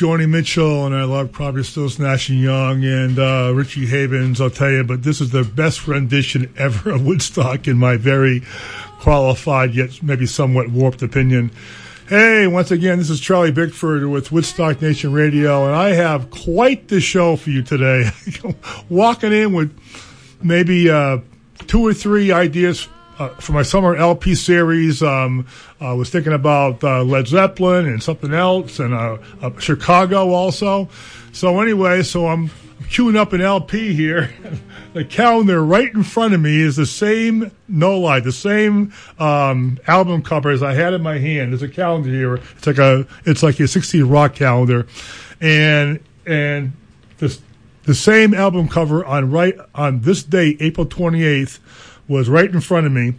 Oh, Joni Mitchell and I love probably still and Young and uh, Richie Havens. I'll tell you, but this is the best rendition ever of Woodstock in my very qualified yet maybe somewhat warped opinion. Hey, once again, this is Charlie Bickford with Woodstock Nation Radio, and I have quite the show for you today. Walking in with maybe uh, two or three ideas for my summer LP series. Um, I was thinking about uh, Led Zeppelin and something else, and uh, uh, Chicago also. So anyway, so I'm queuing up an LP here. the calendar right in front of me is the same, no lie, the same um, album cover as I had in my hand. There's a calendar here. It's like a, it's like a 60 rock calendar, and and this the same album cover on right on this date, April 28th, was right in front of me,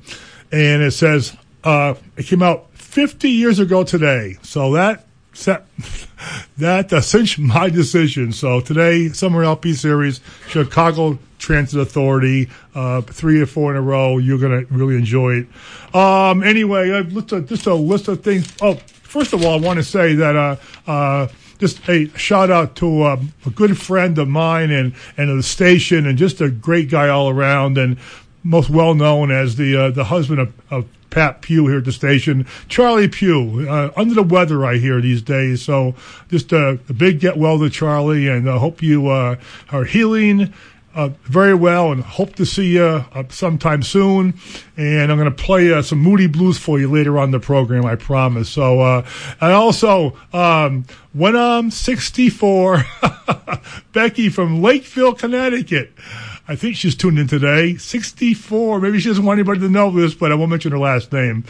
and it says uh, it came out 50 years ago today. So that set that uh, cinched my decision. So today, Summer LP Series, Chicago Transit Authority, uh, three or four in a row. You're gonna really enjoy it. Um, anyway, I've looked just a list of things. Oh, first of all, I want to say that uh, uh, just a shout out to um, a good friend of mine and and the station, and just a great guy all around, and most well known as the uh, the husband of, of Pat Pugh here at the station, Charlie Pugh. Uh, under the weather, I hear these days. So just uh, a big get well to Charlie, and I hope you uh, are healing. Uh, very well, and hope to see you uh, sometime soon. And I'm going to play uh, some Moody Blues for you later on the program, I promise. So, uh, and also, um, when I'm 64, Becky from Lakeville, Connecticut. I think she's tuned in today. 64. Maybe she doesn't want anybody to know this, but I won't mention her last name.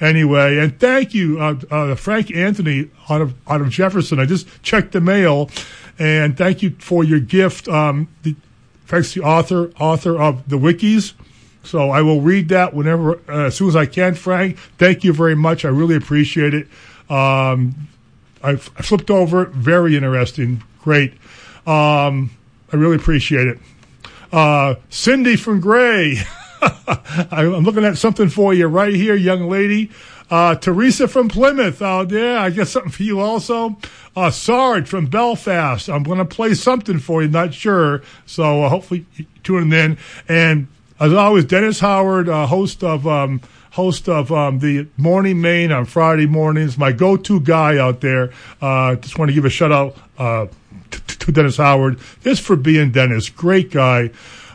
Anyway, and thank you, uh, uh, Frank Anthony out of out of Jefferson. I just checked the mail, and thank you for your gift. Um, the, Frank's the author author of the wikis. So I will read that whenever, uh, as soon as I can. Frank, thank you very much. I really appreciate it. Um, I, flipped over it. Very interesting. Great. Um, I really appreciate it. Uh, Cindy from Gray. I'm looking at something for you right here, young lady. Uh, Teresa from Plymouth. Oh, yeah, I guess something for you also. Uh, Sarge from Belfast. I'm going to play something for you, not sure. So uh, hopefully you tune in. And as always, Dennis Howard, uh, host of um, host of um, the Morning Maine on Friday mornings, my go-to guy out there. Uh, just want to give a shout out uh, to, to Dennis Howard just for being Dennis. Great guy.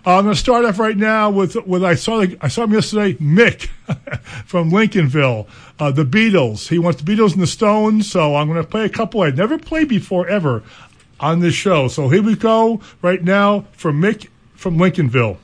Uh, I'm going to start off right now with with I saw I saw him yesterday, Mick from Lincolnville, uh, the Beatles. He wants the Beatles and the Stones, so I'm going to play a couple I'd never played before ever on this show. So here we go right now from Mick from Lincolnville.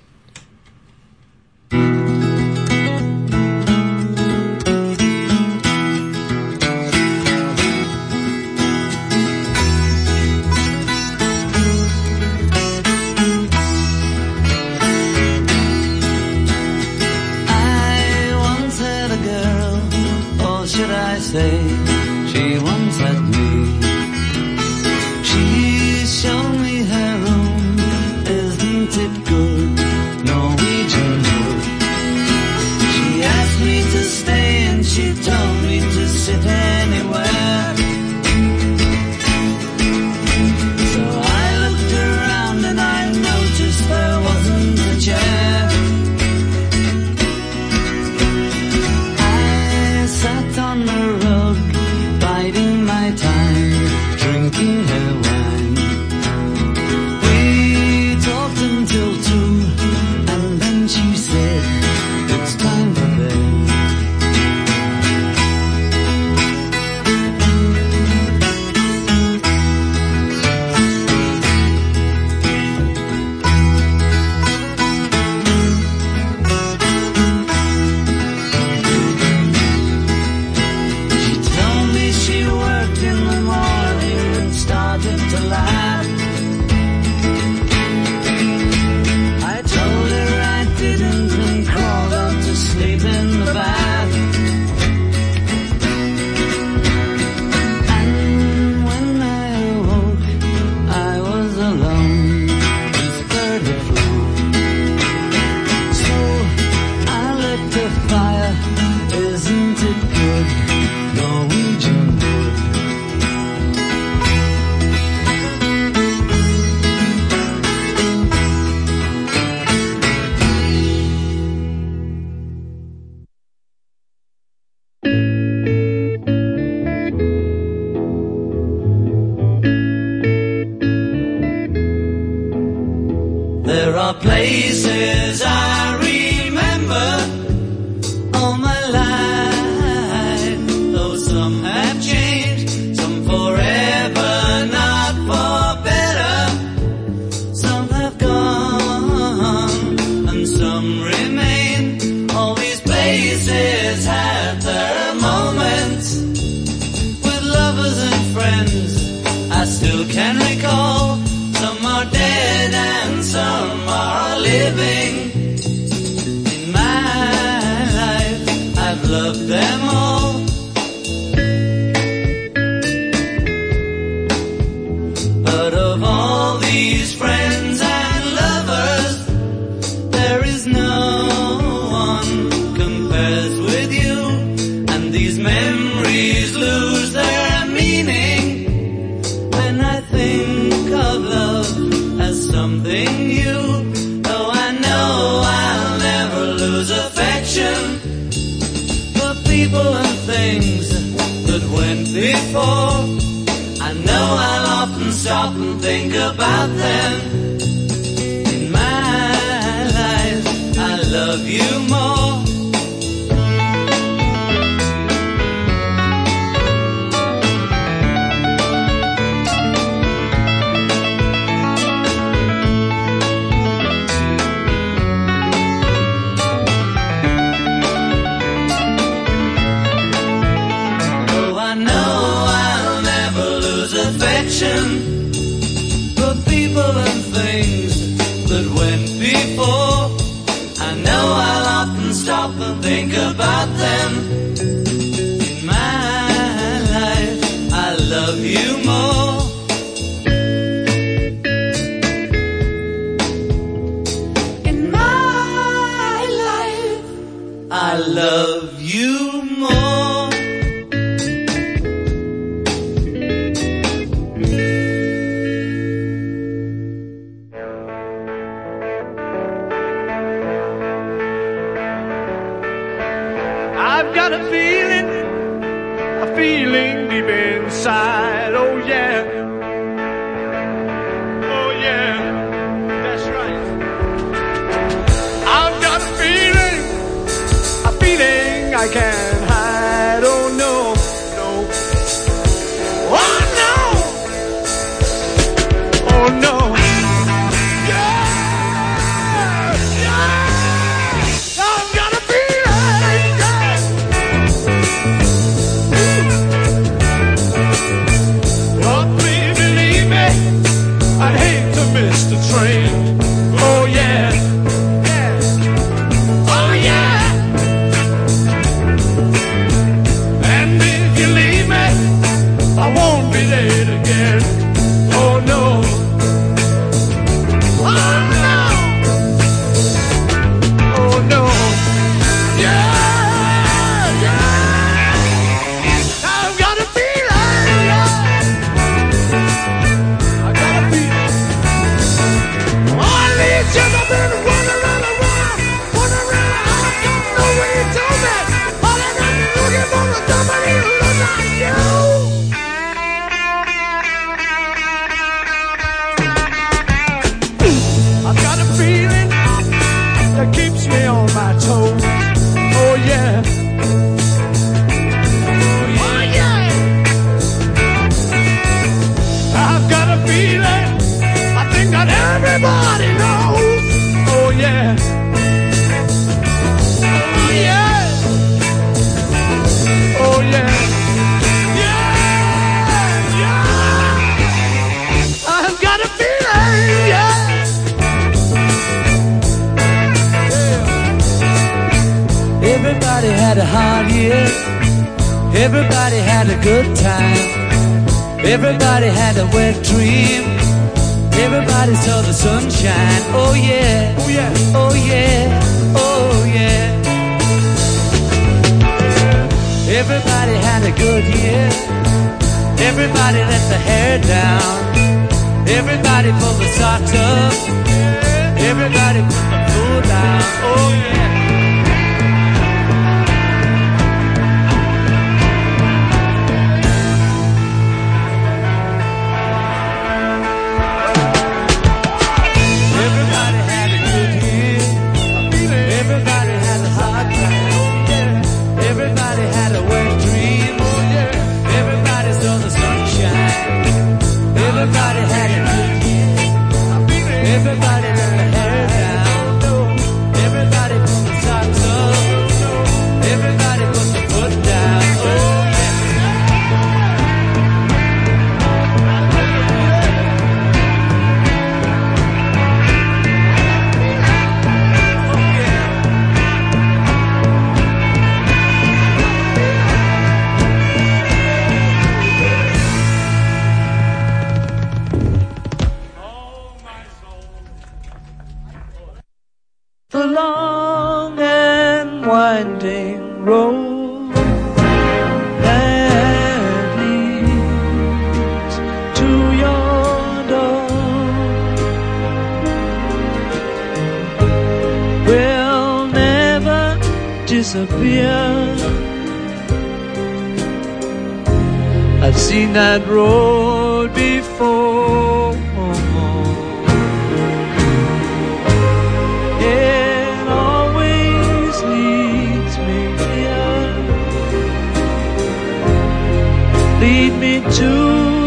Me to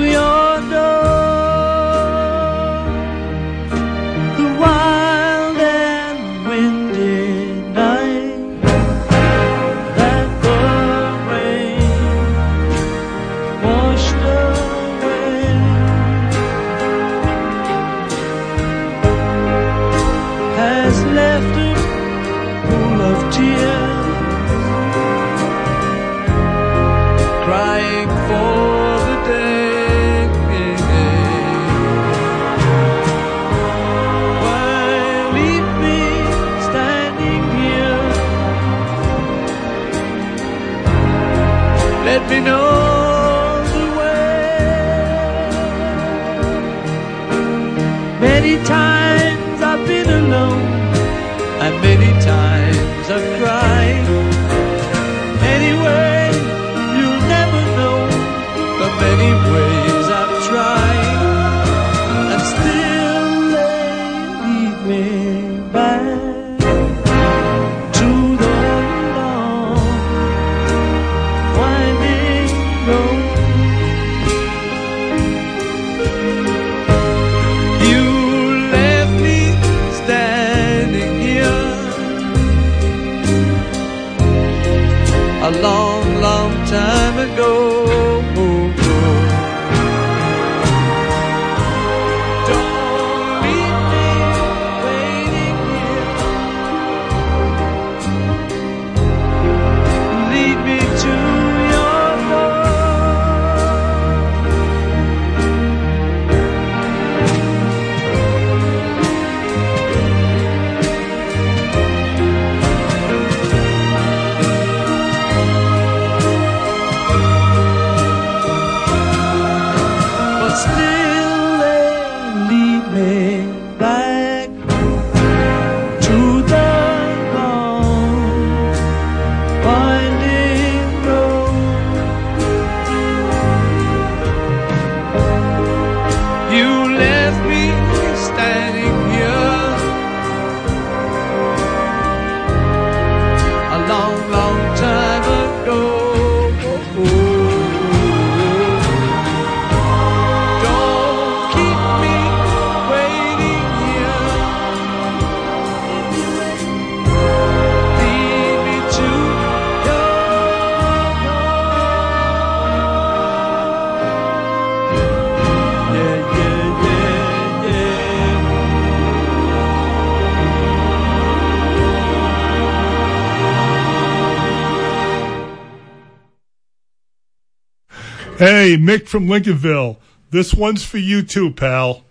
Mick from Lincolnville, this one's for you too, pal.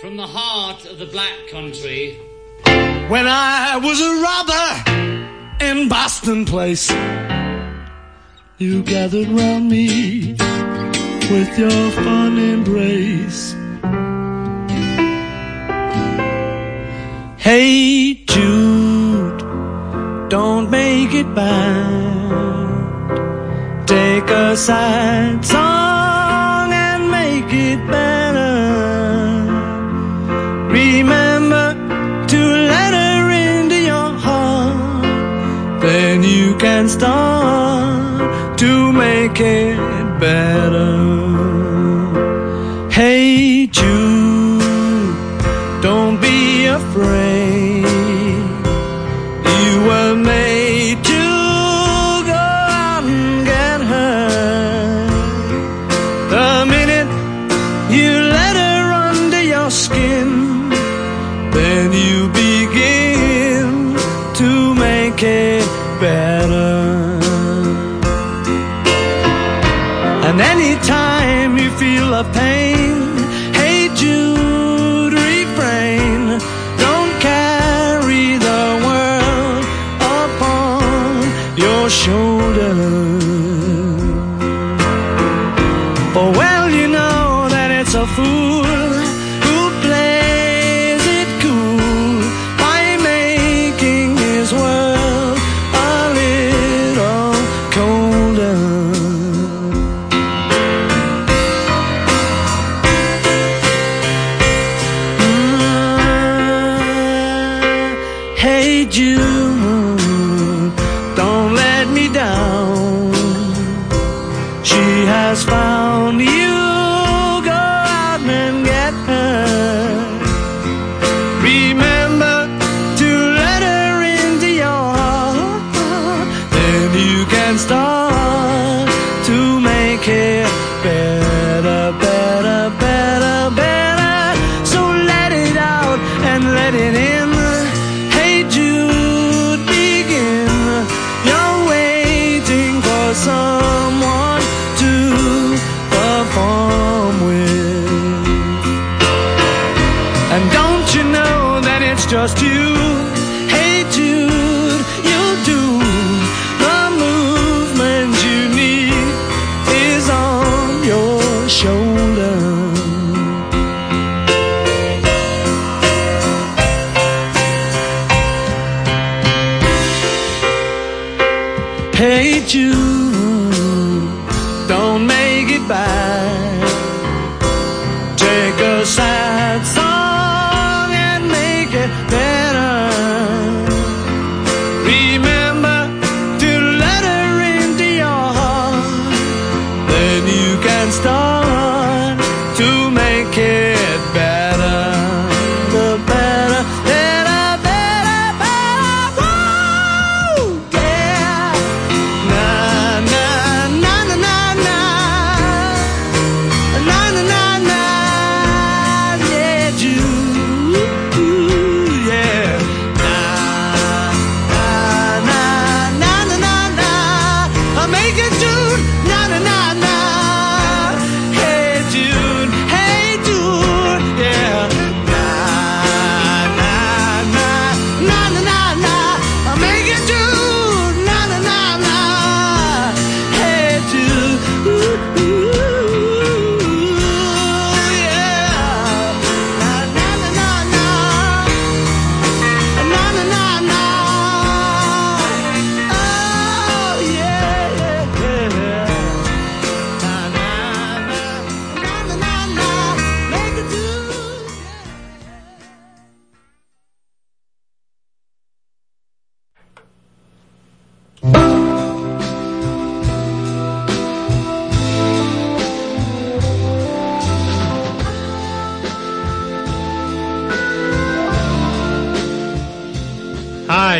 From the heart of the black country. When I was a robber in Boston Place, you gathered round me with your fond embrace. Hey, Jude, don't make it bad a sad song and make it better. Remember to let her into your heart, then you can start to make it better.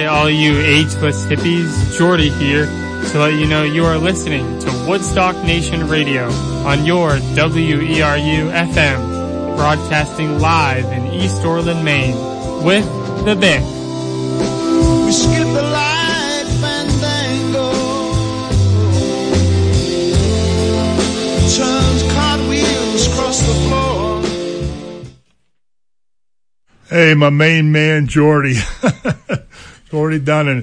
Hi, all you ageless hippies. Jordy here to let you know you are listening to Woodstock Nation Radio on your WERU FM, broadcasting live in East Orland, Maine, with the Bick. We skip the light fandango. Turns cartwheels across the floor. Hey, my main man, Jordy. Jordy down in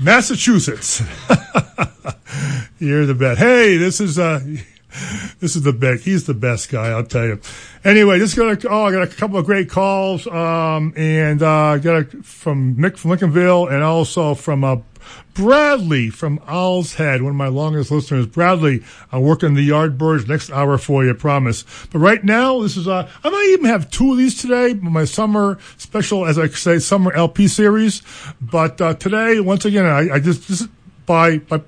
Massachusetts. You're the best. Hey, this is, uh, this is the best. He's the best guy, I'll tell you. Anyway, just got a, oh, I got a couple of great calls, um, and, uh, got a, from Mick from Lincolnville and also from, uh, Bradley from Owl's Head, one of my longest listeners. Bradley, I'll work on the Yardbirds next hour for you, I promise. But right now, this is, uh, I might even have two of these today, my summer special, as I say, summer LP series. But, uh, today, once again, I, I just, this is by, by,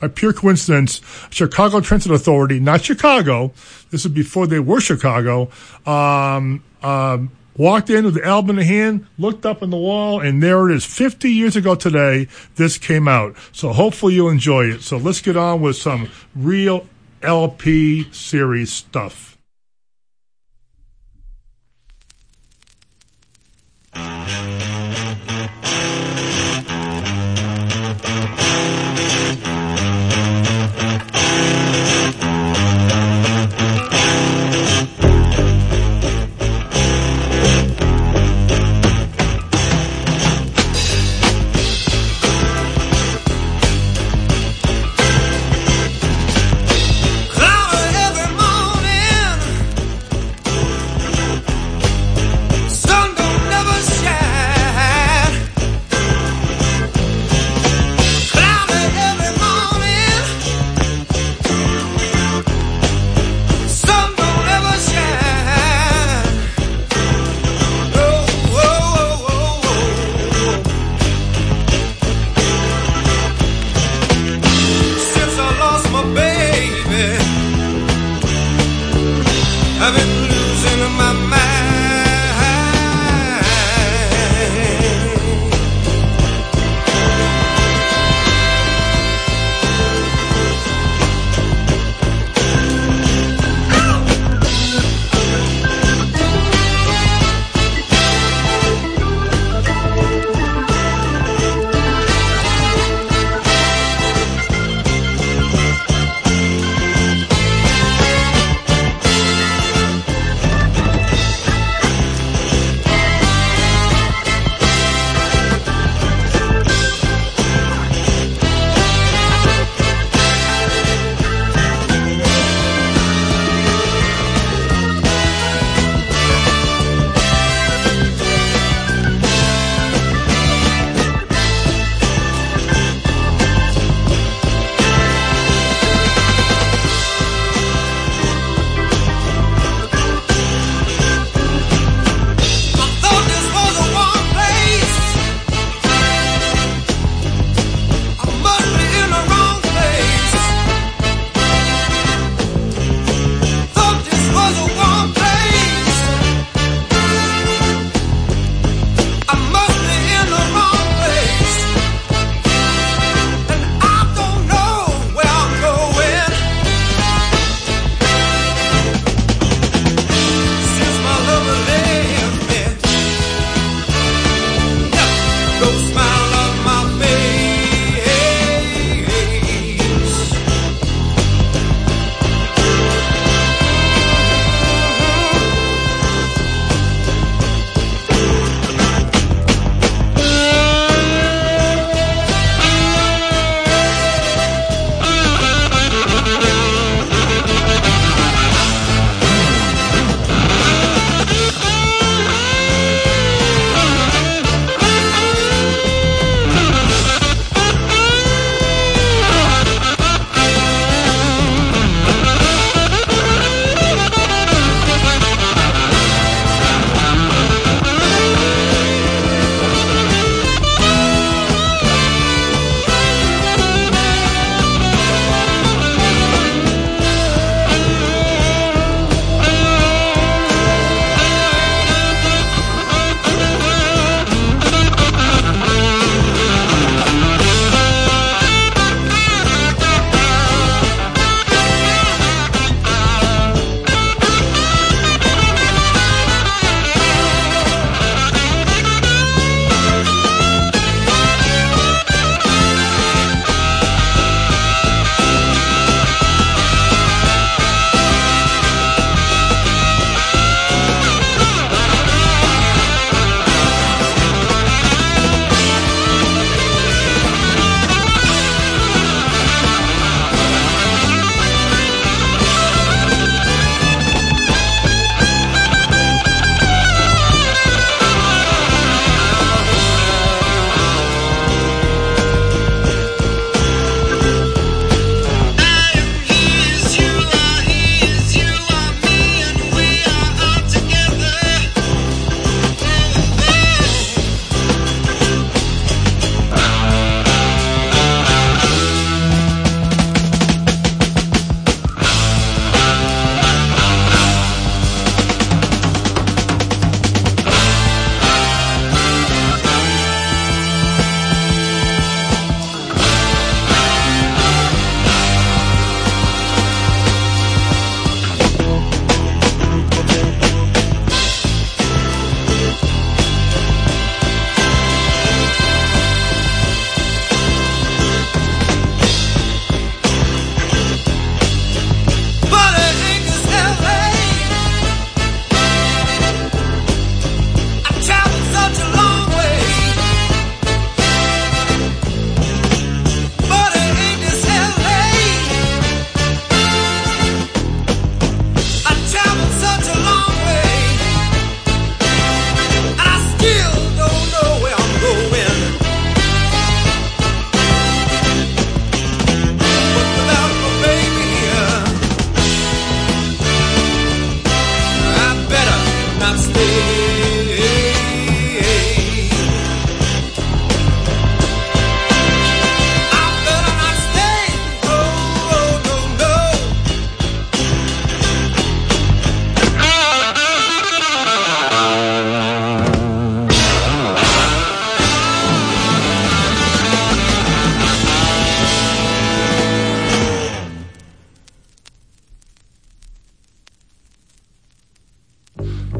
by pure coincidence, Chicago Transit Authority, not Chicago, this is before they were Chicago, um, um, walked in with the album in the hand, looked up in the wall, and there it is. 50 years ago today, this came out. So hopefully you'll enjoy it. So let's get on with some real LP series stuff.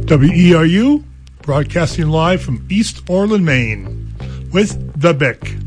WERU, broadcasting live from East Orland, Maine, with The Bick.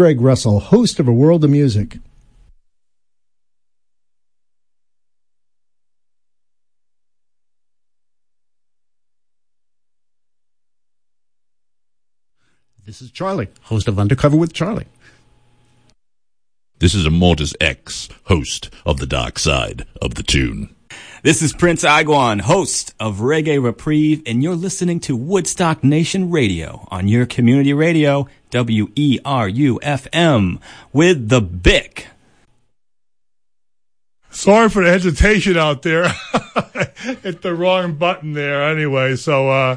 Greg Russell, host of A World of Music. This is Charlie, host of Undercover with Charlie. This is Immortus X, host of The Dark Side of the Tune. This is Prince Iguan, host of Reggae Reprieve, and you're listening to Woodstock Nation Radio on your community radio, WERU FM, with the Bick. Sorry for the hesitation out there. Hit the wrong button there anyway. So, uh,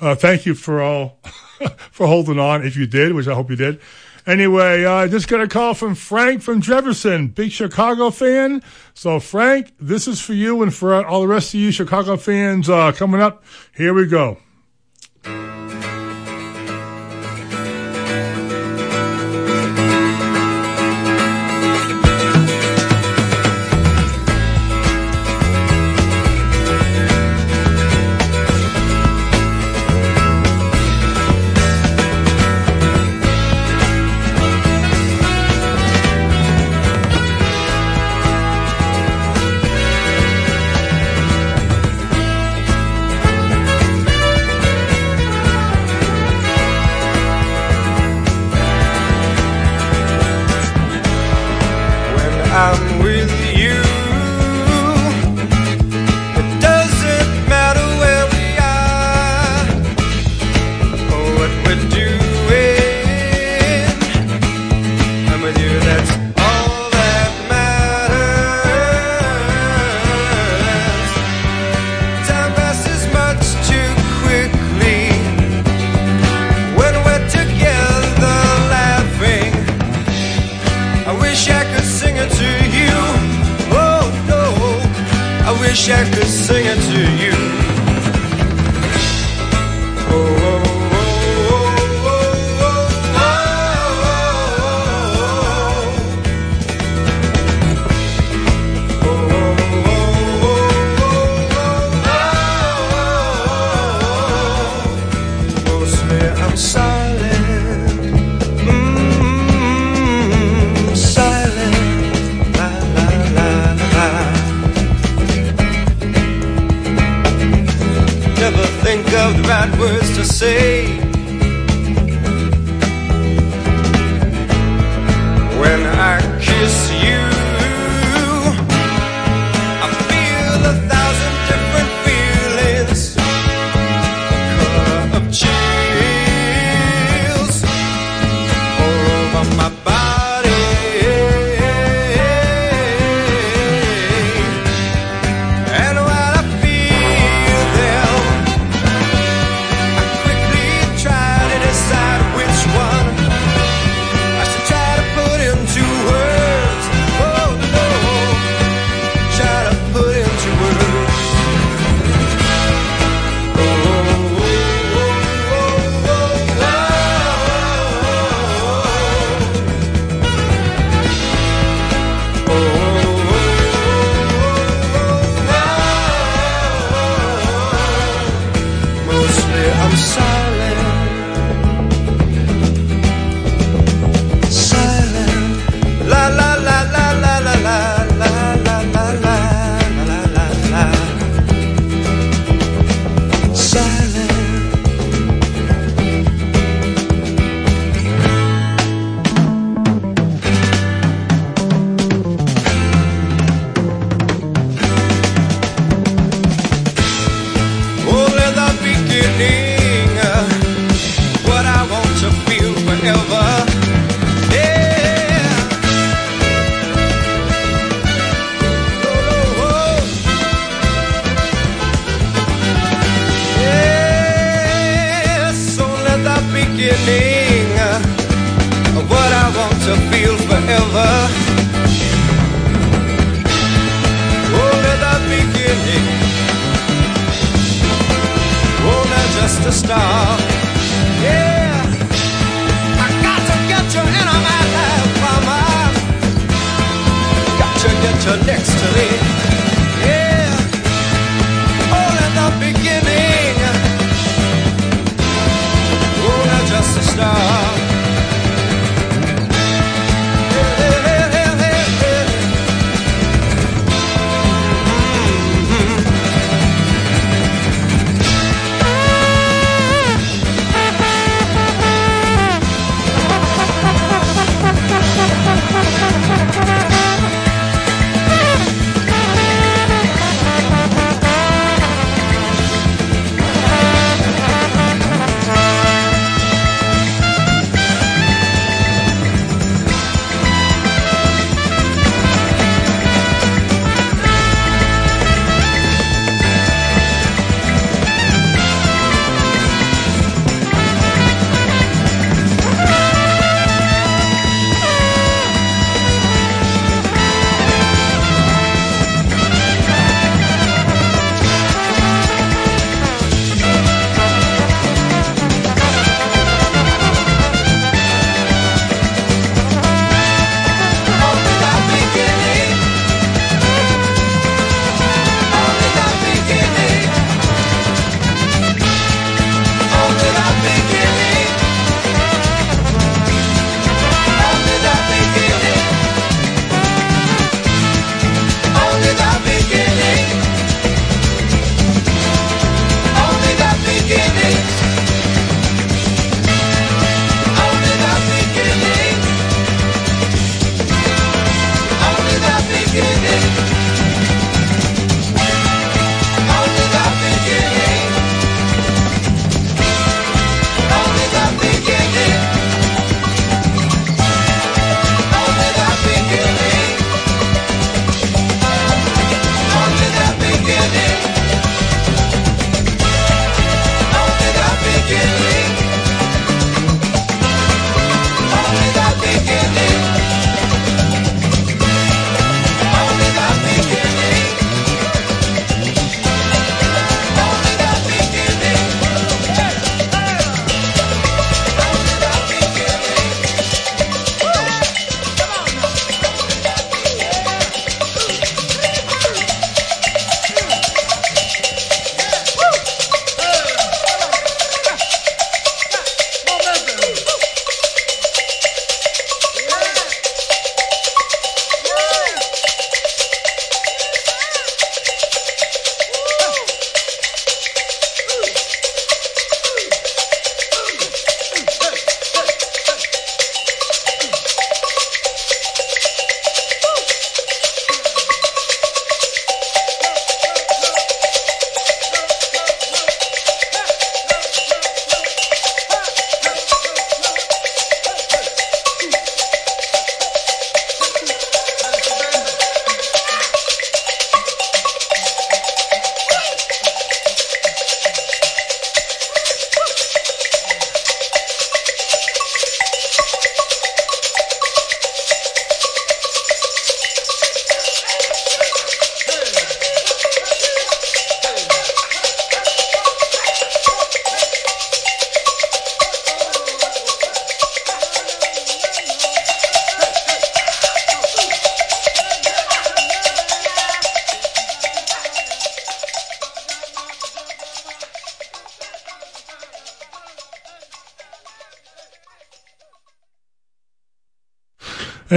uh, thank you for all, for holding on if you did, which I hope you did. Anyway, uh, just got a call from Frank from Jefferson, big Chicago fan. So, Frank, this is for you and for all the rest of you Chicago fans uh, coming up. Here we go.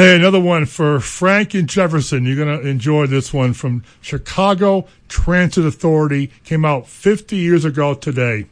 Hey, another one for Frank and Jefferson. You're going to enjoy this one from Chicago Transit Authority. Came out 50 years ago today.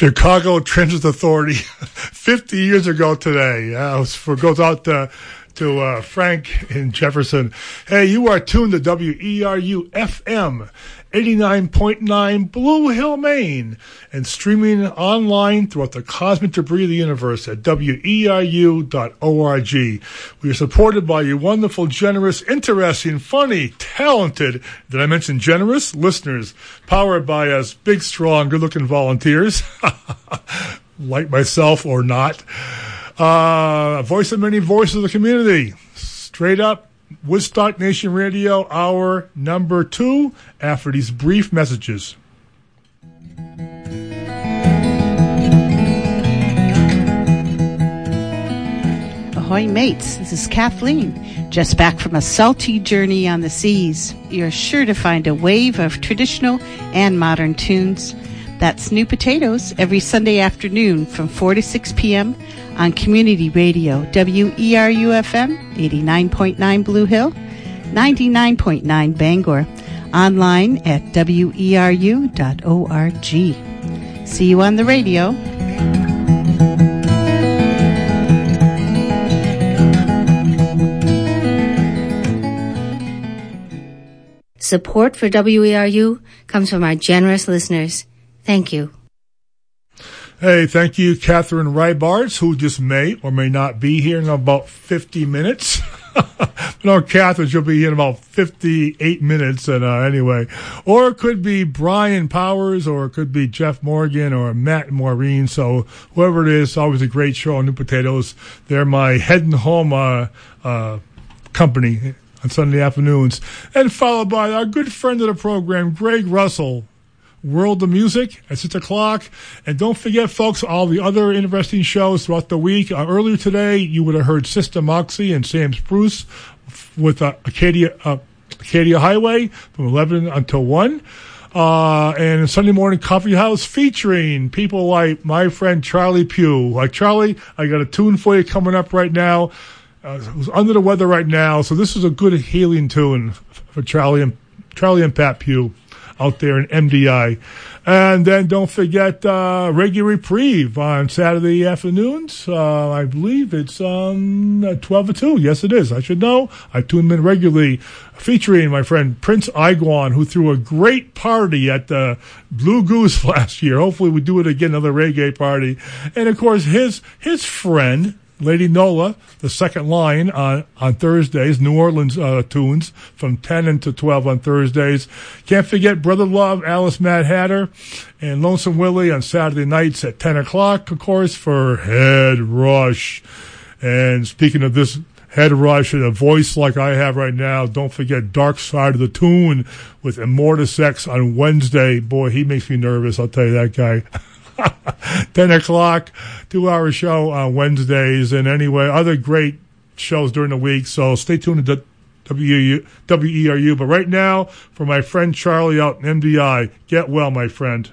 Chicago Transit Authority 50 years ago today. Uh, for goes out to, to uh, Frank in Jefferson. Hey, you are tuned to WERU FM 89.9 Blue Hill, Maine, and streaming online throughout the cosmic debris of the universe at weru.org. We are supported by you wonderful, generous, interesting, funny, talented, did I mention generous? Listeners, powered by us big, strong, good looking volunteers, like myself or not. Uh, voice of many voices of the community. Straight up, Woodstock Nation Radio, hour number two, after these brief messages. Ahoy, mates. This is Kathleen, just back from a salty journey on the seas. You're sure to find a wave of traditional and modern tunes. That's New Potatoes every Sunday afternoon from 4 to 6 p.m. on Community Radio, WERU FM, 89.9 Blue Hill, 99.9 Bangor, online at weru.org. See you on the radio. Support for WERU comes from our generous listeners. Thank you. Hey, thank you, Catherine Rybards, who just may or may not be here in about 50 minutes. no, Catherine, she'll be here in about 58 minutes. And uh, anyway, or it could be Brian Powers, or it could be Jeff Morgan, or Matt Maureen. So whoever it is, always a great show on New Potatoes. They're my head and home uh, uh, company on Sunday afternoons. And followed by our good friend of the program, Greg Russell, World of Music at 6 o'clock. And don't forget, folks, all the other interesting shows throughout the week. Uh, earlier today, you would have heard Sister Moxie and Sam Spruce with uh, Acadia, uh, Acadia Highway from 11 until 1. Uh, and Sunday morning coffee house featuring people like my friend Charlie Pugh. Like Charlie, I got a tune for you coming up right now. Uh, who's under the weather right now, so this is a good healing tune for Charlie and Charlie and Pat Pugh out there in MDI. And then don't forget uh, Reggae Reprieve on Saturday afternoons. Uh, I believe it's um, 12 to 2. Yes, it is. I should know. I tune in regularly, featuring my friend Prince Iguan, who threw a great party at the Blue Goose last year. Hopefully, we do it again, another reggae party. And of course, his his friend, Lady Nola, the second line on, on Thursdays, New Orleans uh, tunes from 10 until 12 on Thursdays. Can't forget Brother Love, Alice Mad Hatter, and Lonesome Willie on Saturday nights at 10 o'clock, of course, for Head Rush. And speaking of this head rush and a voice like I have right now, don't forget Dark Side of the Tune with Immortus X on Wednesday. Boy, he makes me nervous, I'll tell you that guy. 10 o'clock, two hour show on Wednesdays, and anyway, other great shows during the week. So stay tuned to WERU. But right now, for my friend Charlie out in MDI, get well, my friend.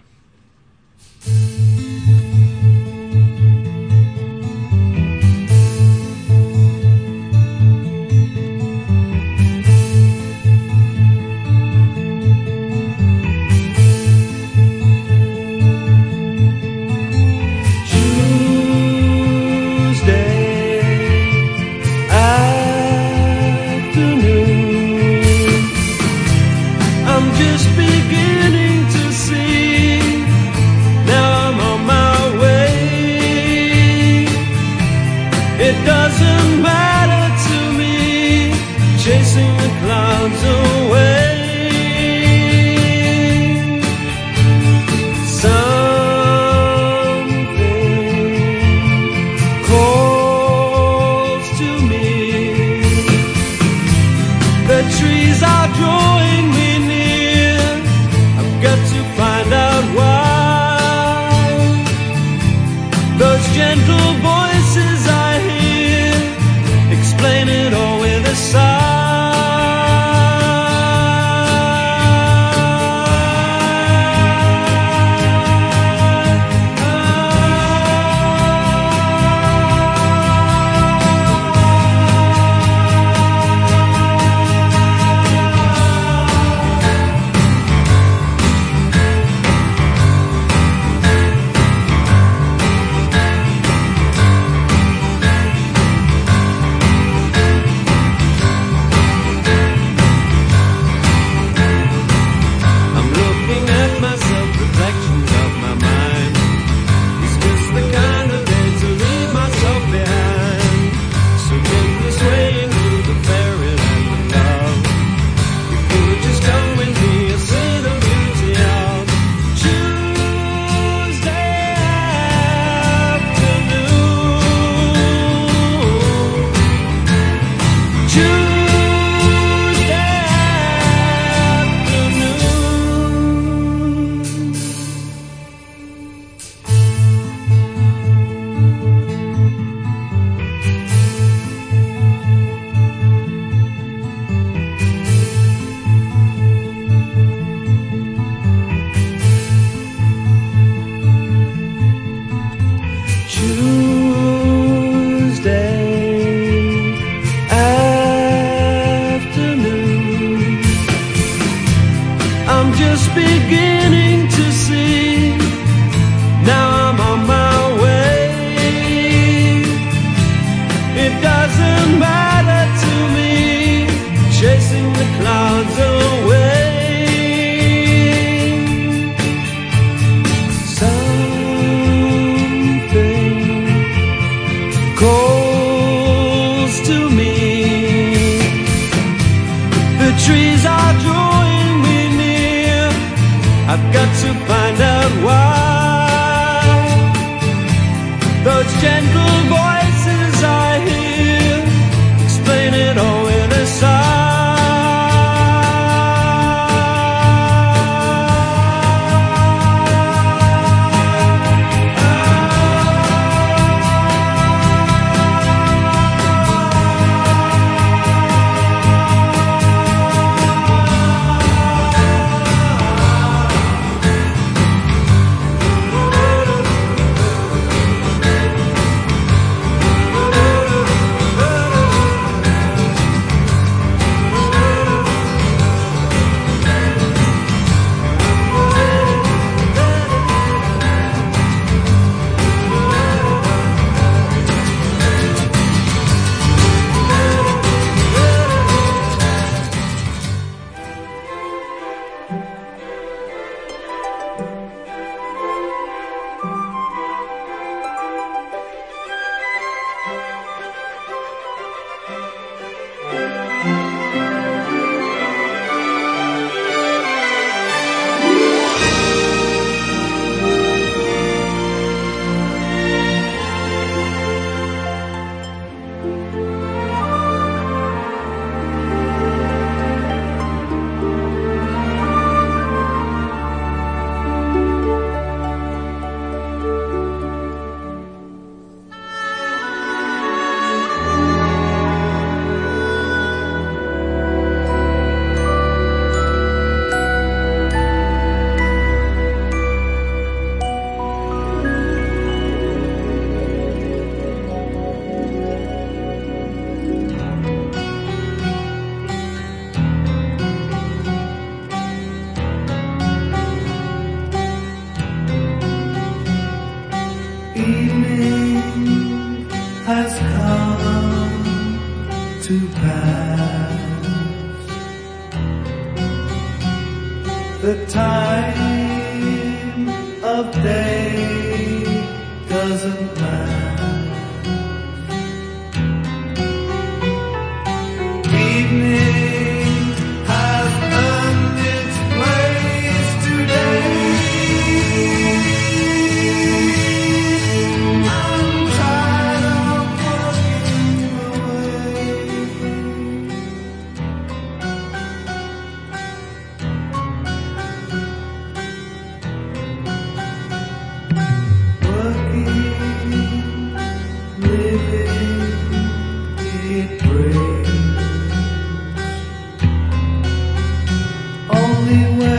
You.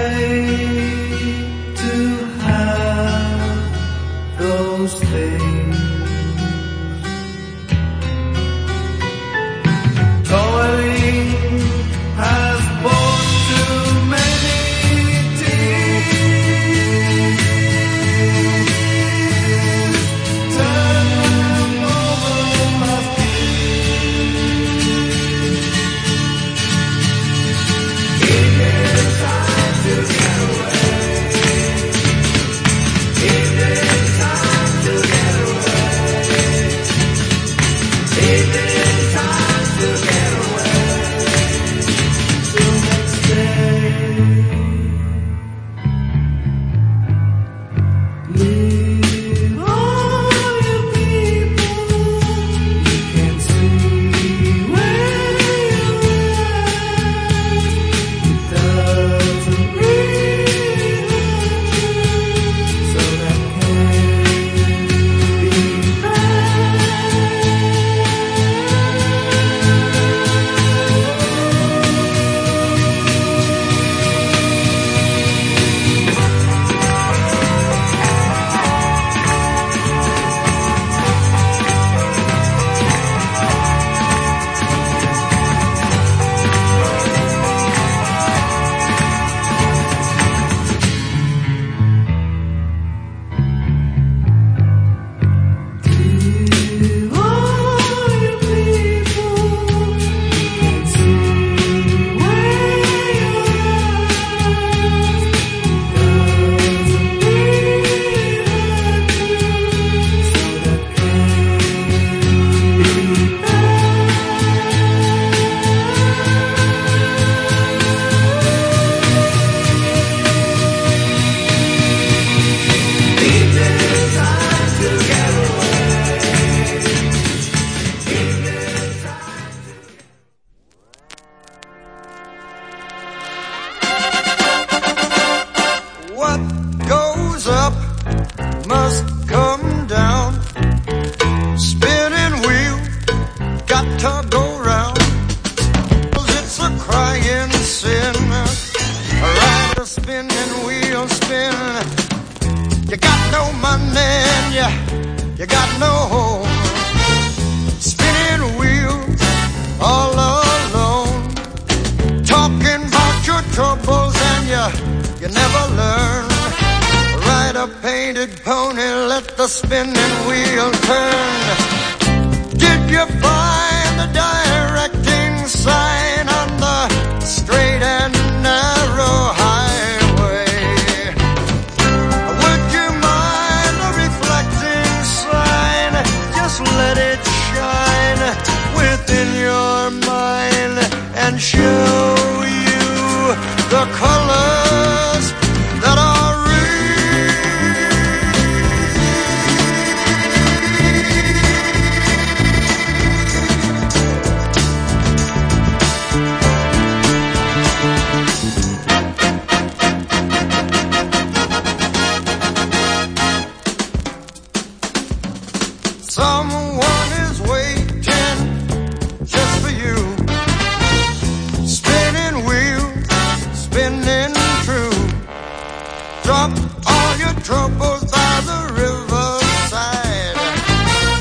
troubles by the riverside.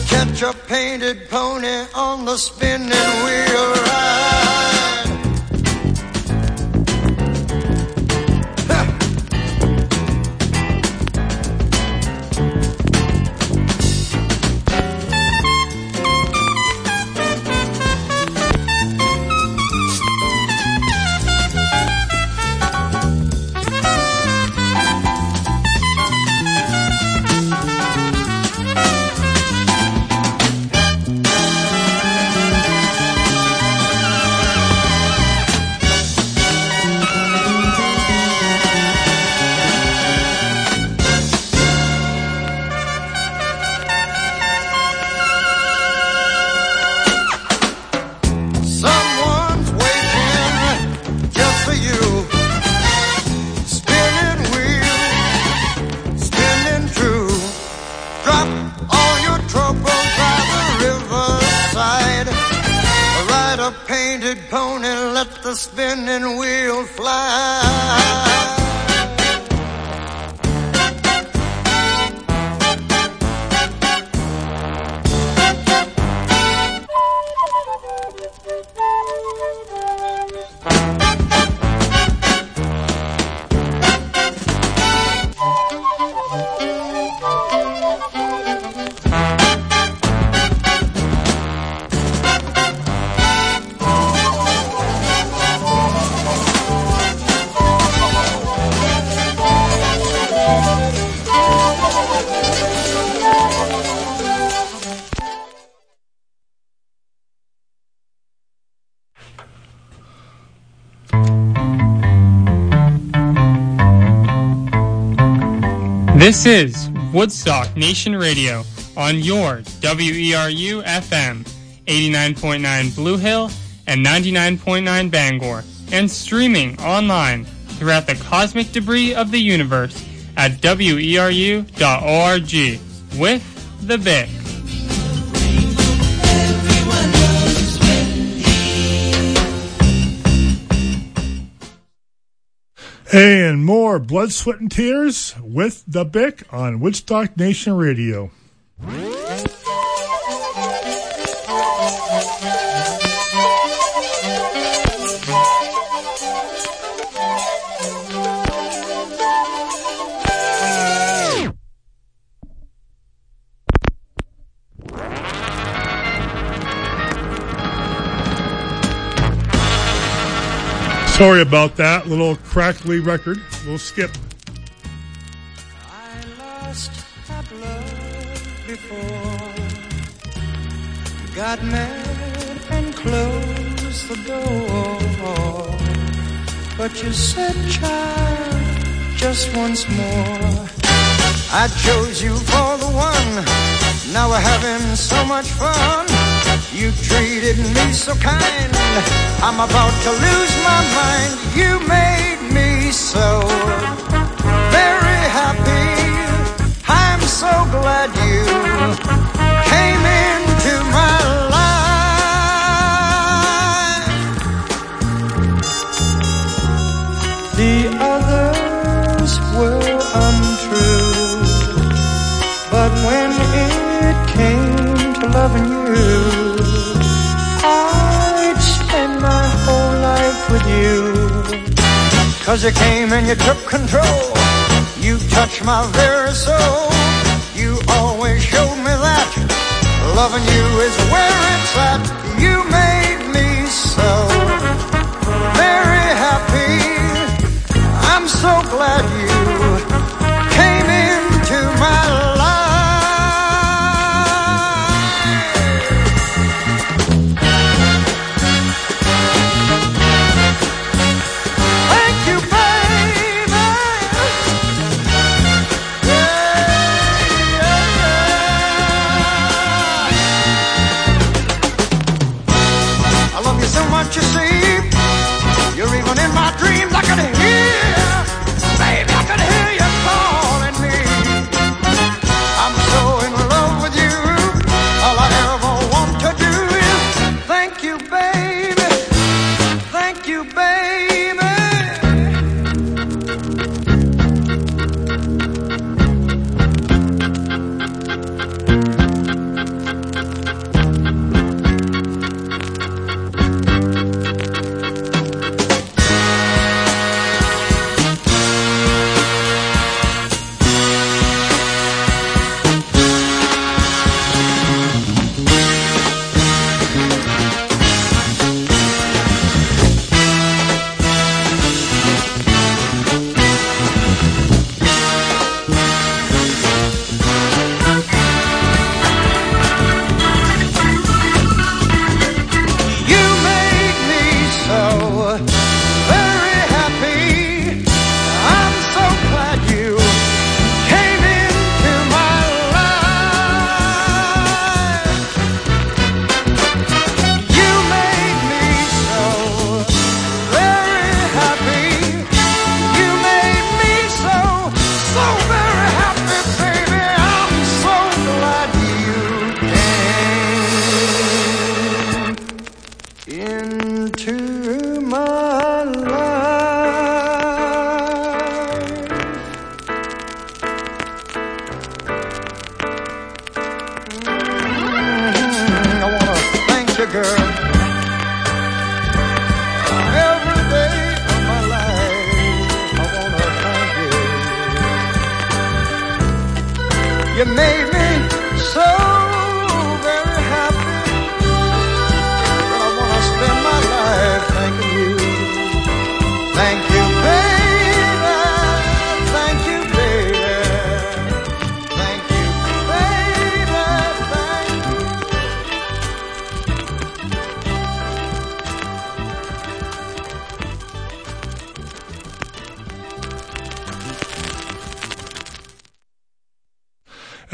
Catch a painted pony on the spinning wheel. This is Woodstock Nation Radio on your WERU FM 89.9 Blue Hill and 99.9 Bangor and streaming online throughout the cosmic debris of the universe at weru.org with the Bic. And more Blood, Sweat, and Tears with the Bic on Woodstock Nation Radio. Sorry about that. Little crackly record. Little skip. lost that love before. Got mad and closed the door. But you said, child, just once more. I chose you for the one. Now we're having so much fun. You treated me so kind. I'm about to lose my mind. You made me so very happy. I'm so glad you came into my life. The others were untrue, but when it came to loving you, with you. Cause you came and you took control. You touched my very soul. You always showed me that loving you is where it's at. You made me so very happy. I'm so glad you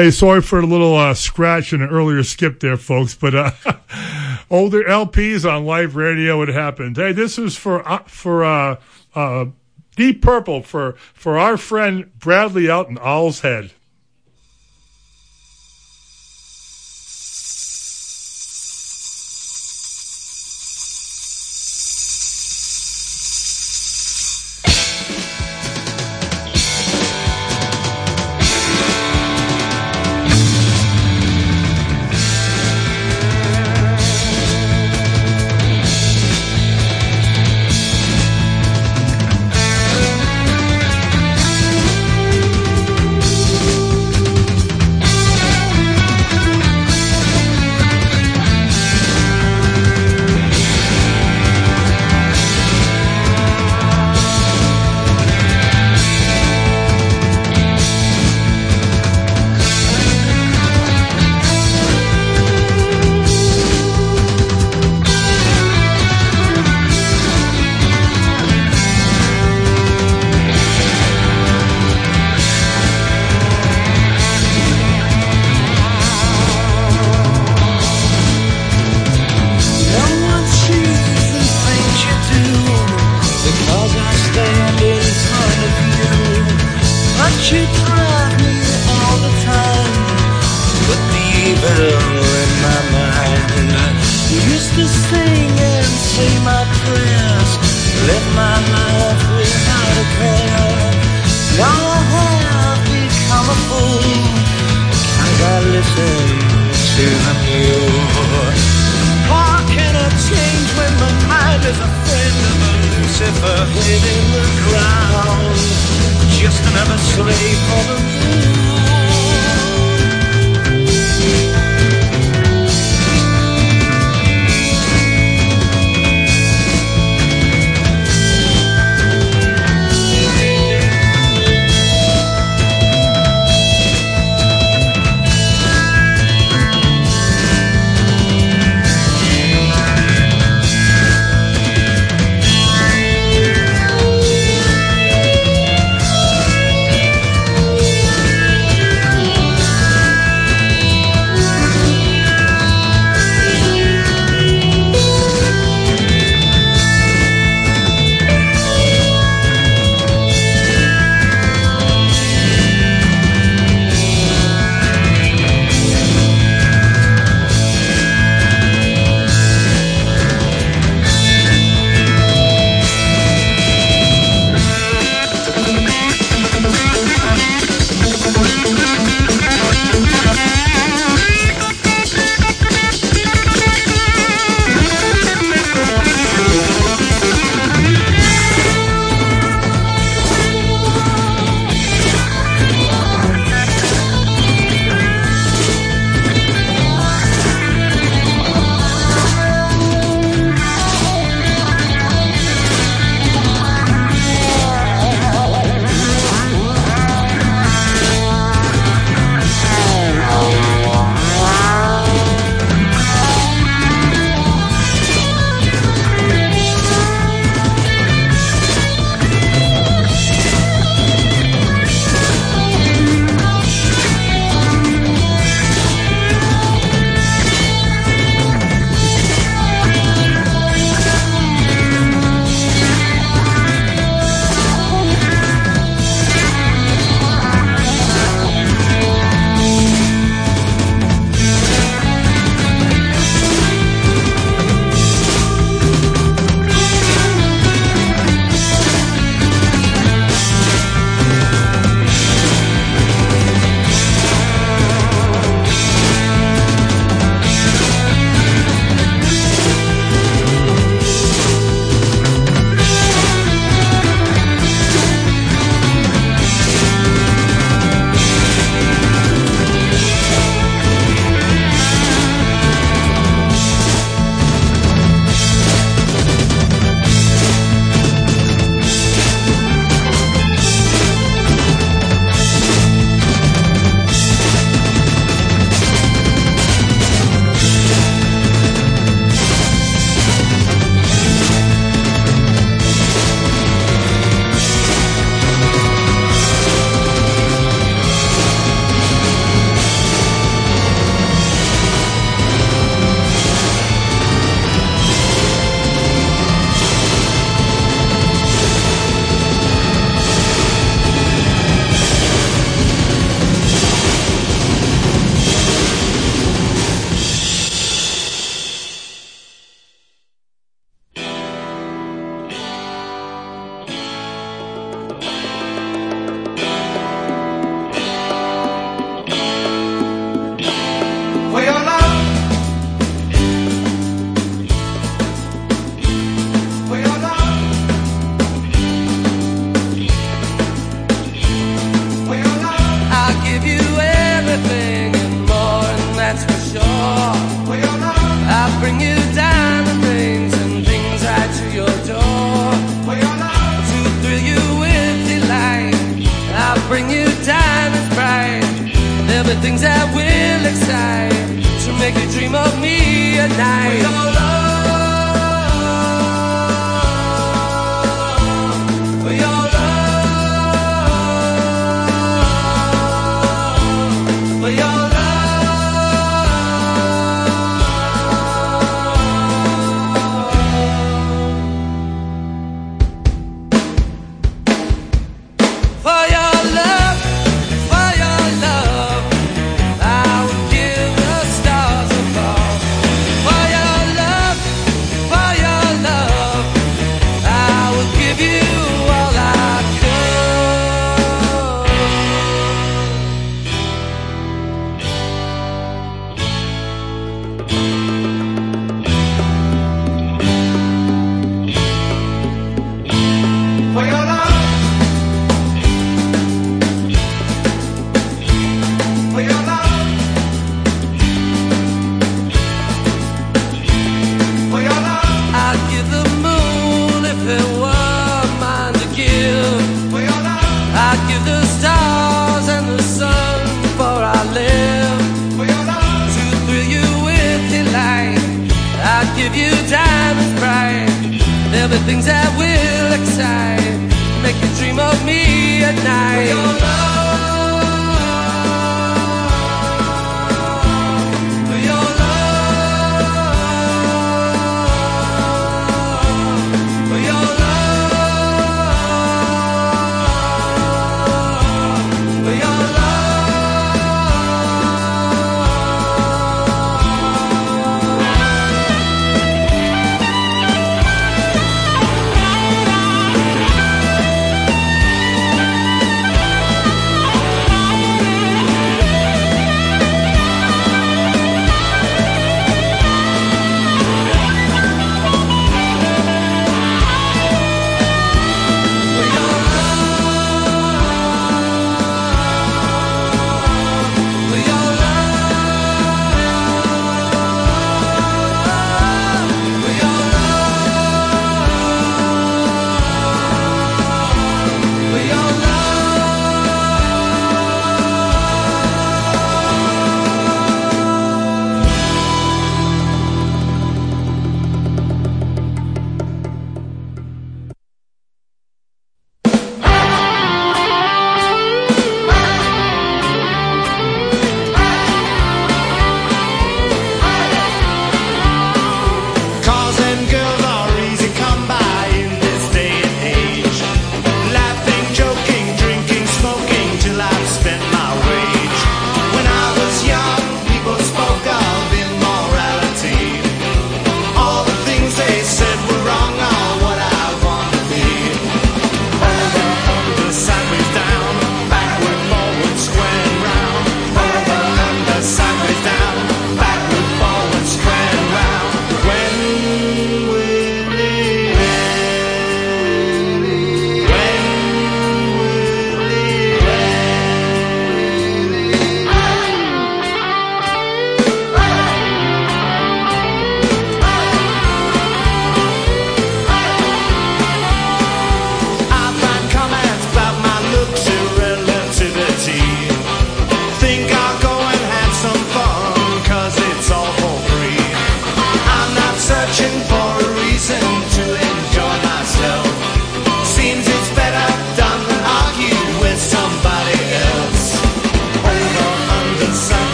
Hey, sorry for a little uh, scratch and an earlier skip there, folks, but uh, older LPs on live radio, it happened. Hey, this is for uh, for uh, uh, Deep Purple for for our friend Bradley out in Owl's Head.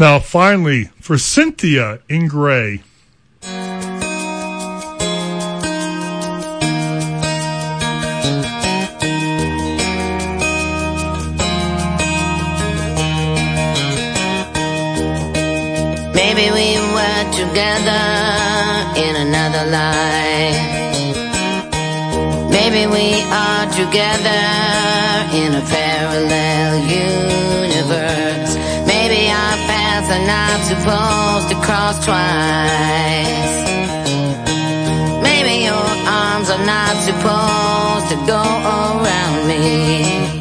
Now, finally, for Cynthia in gray. Maybe we were together in another life. Maybe we are together in a parallel universe our paths are not supposed to cross twice. Maybe your arms are not supposed to go around me.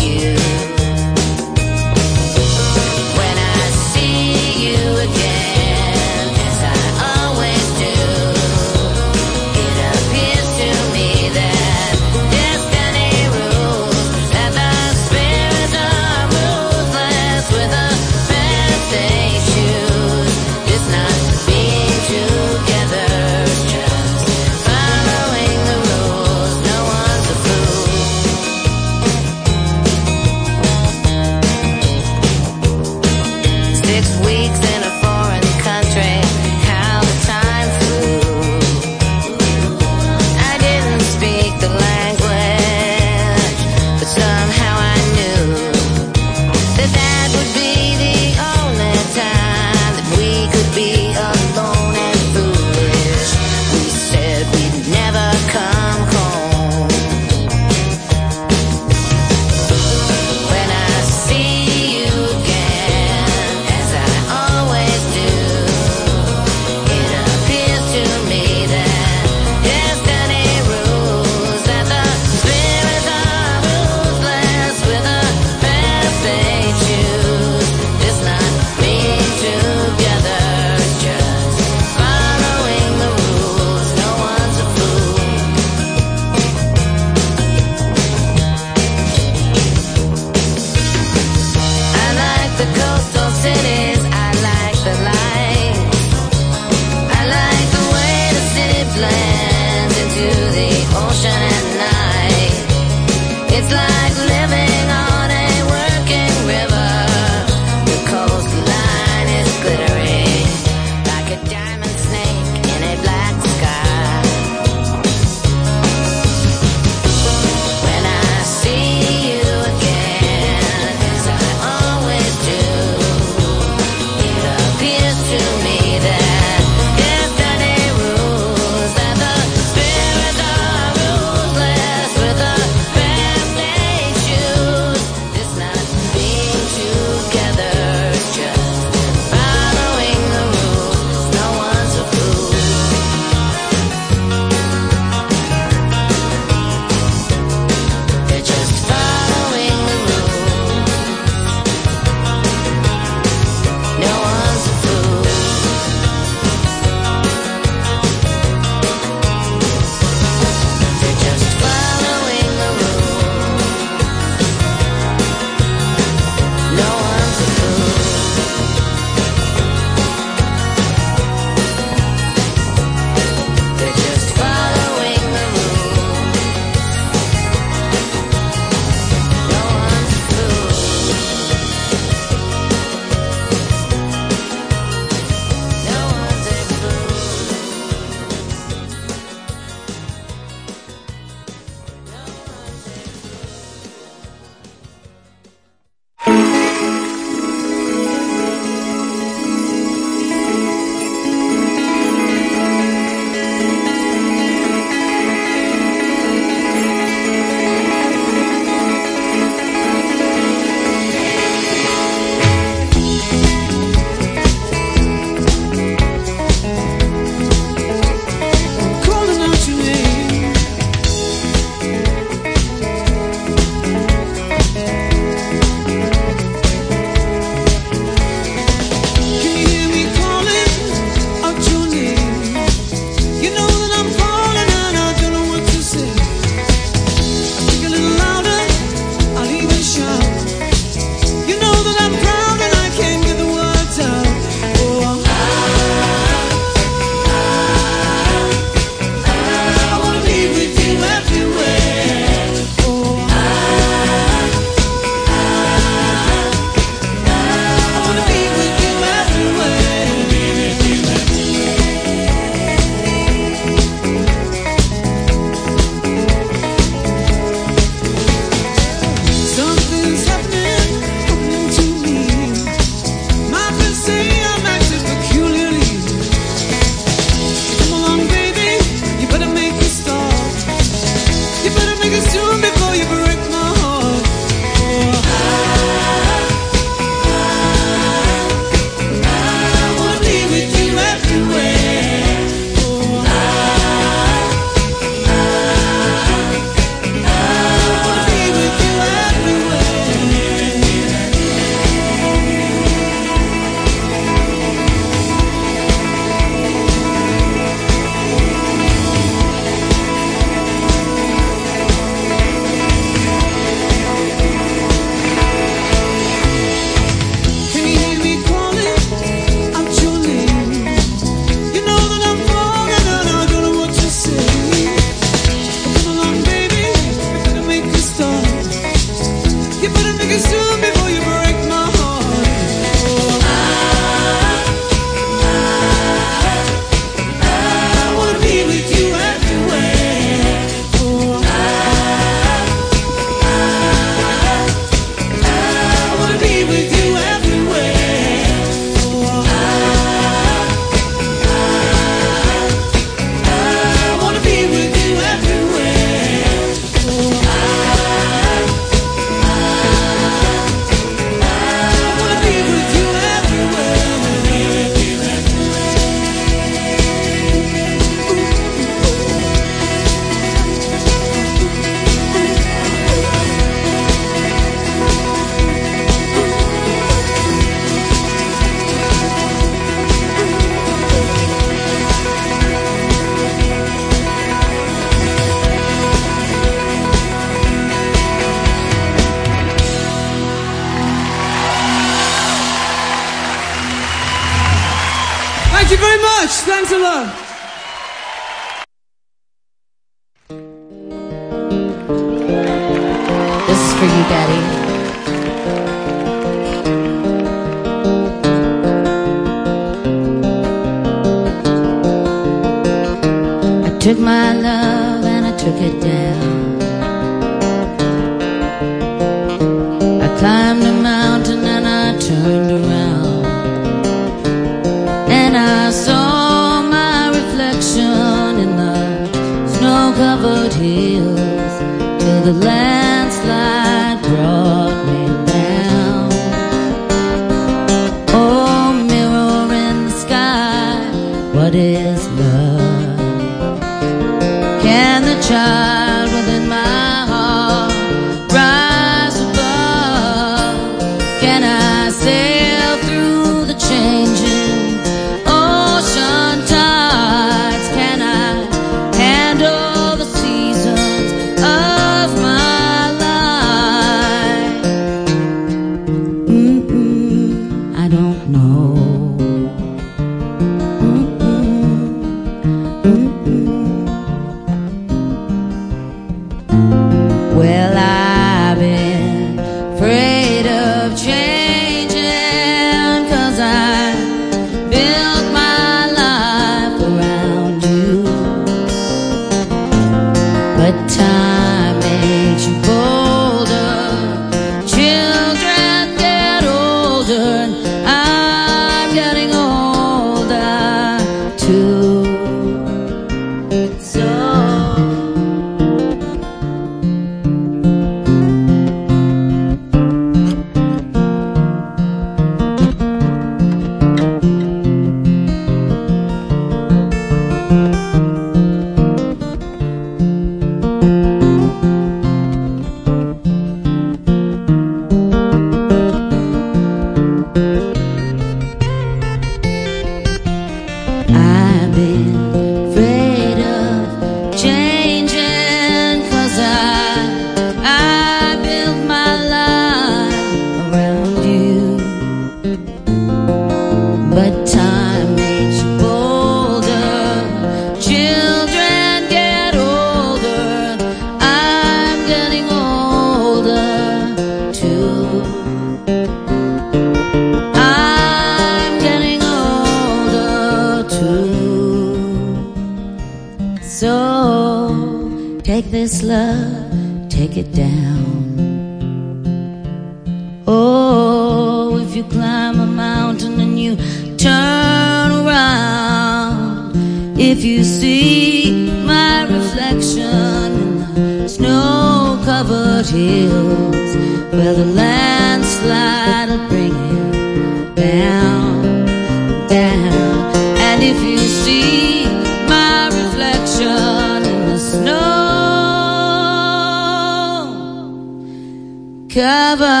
Covered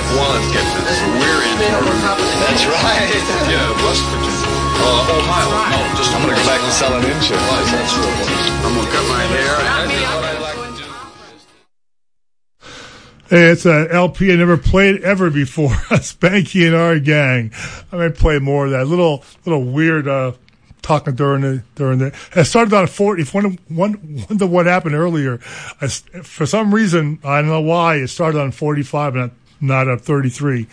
if one gets it. We're in for That's right. Yeah, West Virginia. Uh, Ohio. No, just I'm gonna go back and sell an inch. That's what it was. I'm gonna cut my hair. I do what I like to do. Hey, it's a LP I never played ever before. Spanky and our gang. I may play more of that. Little, little weird, uh, talking during the, during the, it started on 40. If one, one, wonder what happened earlier. I s for some reason, I don't know why, it started on 45 and not, up 33.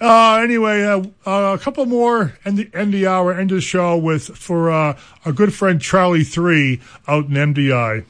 Uh, anyway, uh, uh, a couple more end the, end the hour, end the show with, for, uh, our good friend Charlie 3 out in MDI.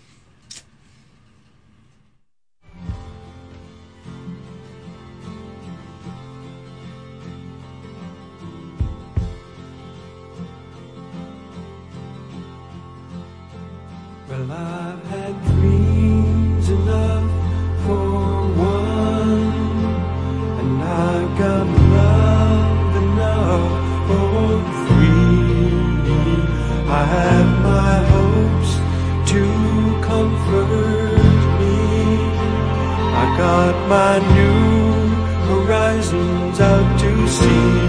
My new horizons out to sea.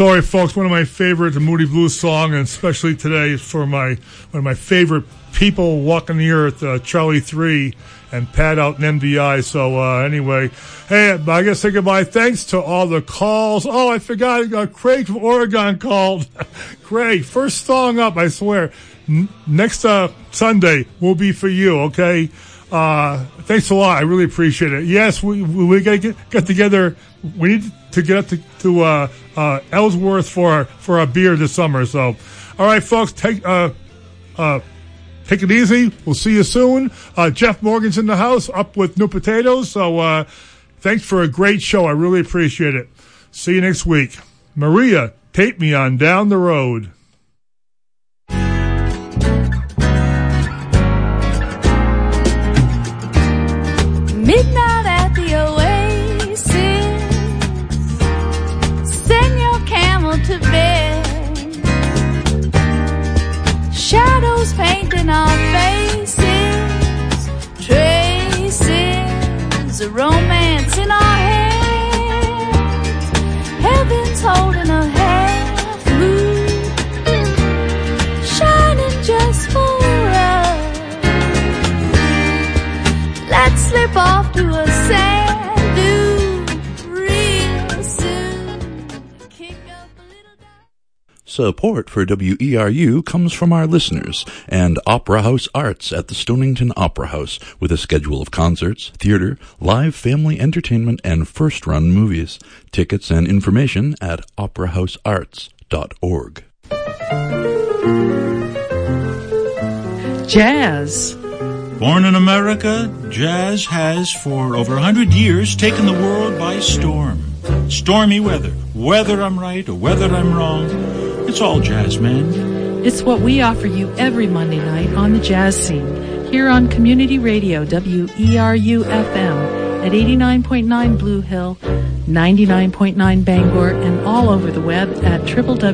Sorry, folks. One of my favorite, Moody Blues song, and especially today for my one of my favorite people walking the earth, uh, Charlie Three, and Pat out in MDI. So uh, anyway, hey, I guess say goodbye. Thanks to all the calls. Oh, I forgot. Uh, Craig from Oregon called. Craig, first song up. I swear. N- next uh, Sunday will be for you. Okay. Uh, thanks a lot. I really appreciate it. Yes, we we, we gotta get, get together. We need to get up to, to uh, uh, Ellsworth for for a beer this summer. So, all right, folks, take uh, uh, take it easy. We'll see you soon. Uh, Jeff Morgan's in the house, up with new potatoes. So, uh, thanks for a great show. I really appreciate it. See you next week. Maria, take me on down the road. Support for WERU comes from our listeners and Opera House Arts at the Stonington Opera House with a schedule of concerts, theater, live family entertainment, and first run movies. Tickets and information at operahousearts.org. Jazz. Born in America, jazz has for over a hundred years taken the world by storm. Stormy weather, whether I'm right or whether I'm wrong, it's all jazz, man. It's what we offer you every Monday night on the jazz scene here on Community Radio WERU FM at 89.9 Blue Hill, 99.9 Bangor, and all over the web at www